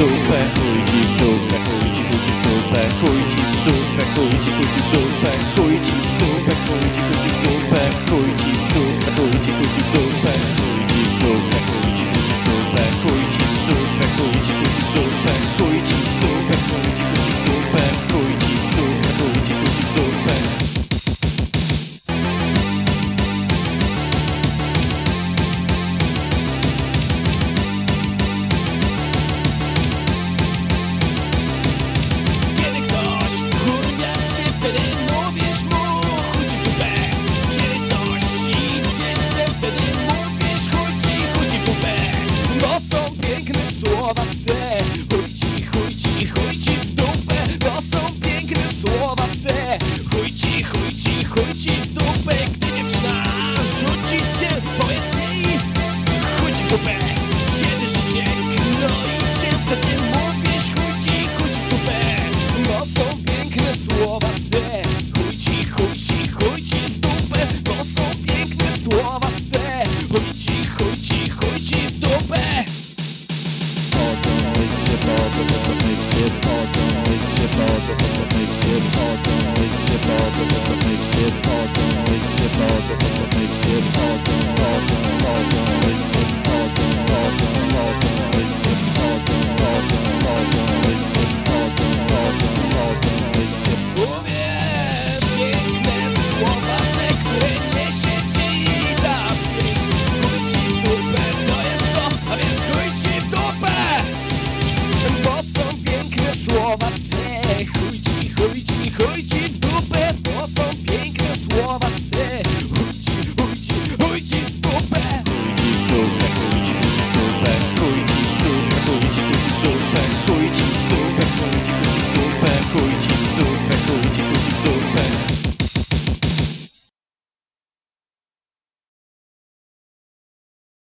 走开 back go easy go back go easy go Superman.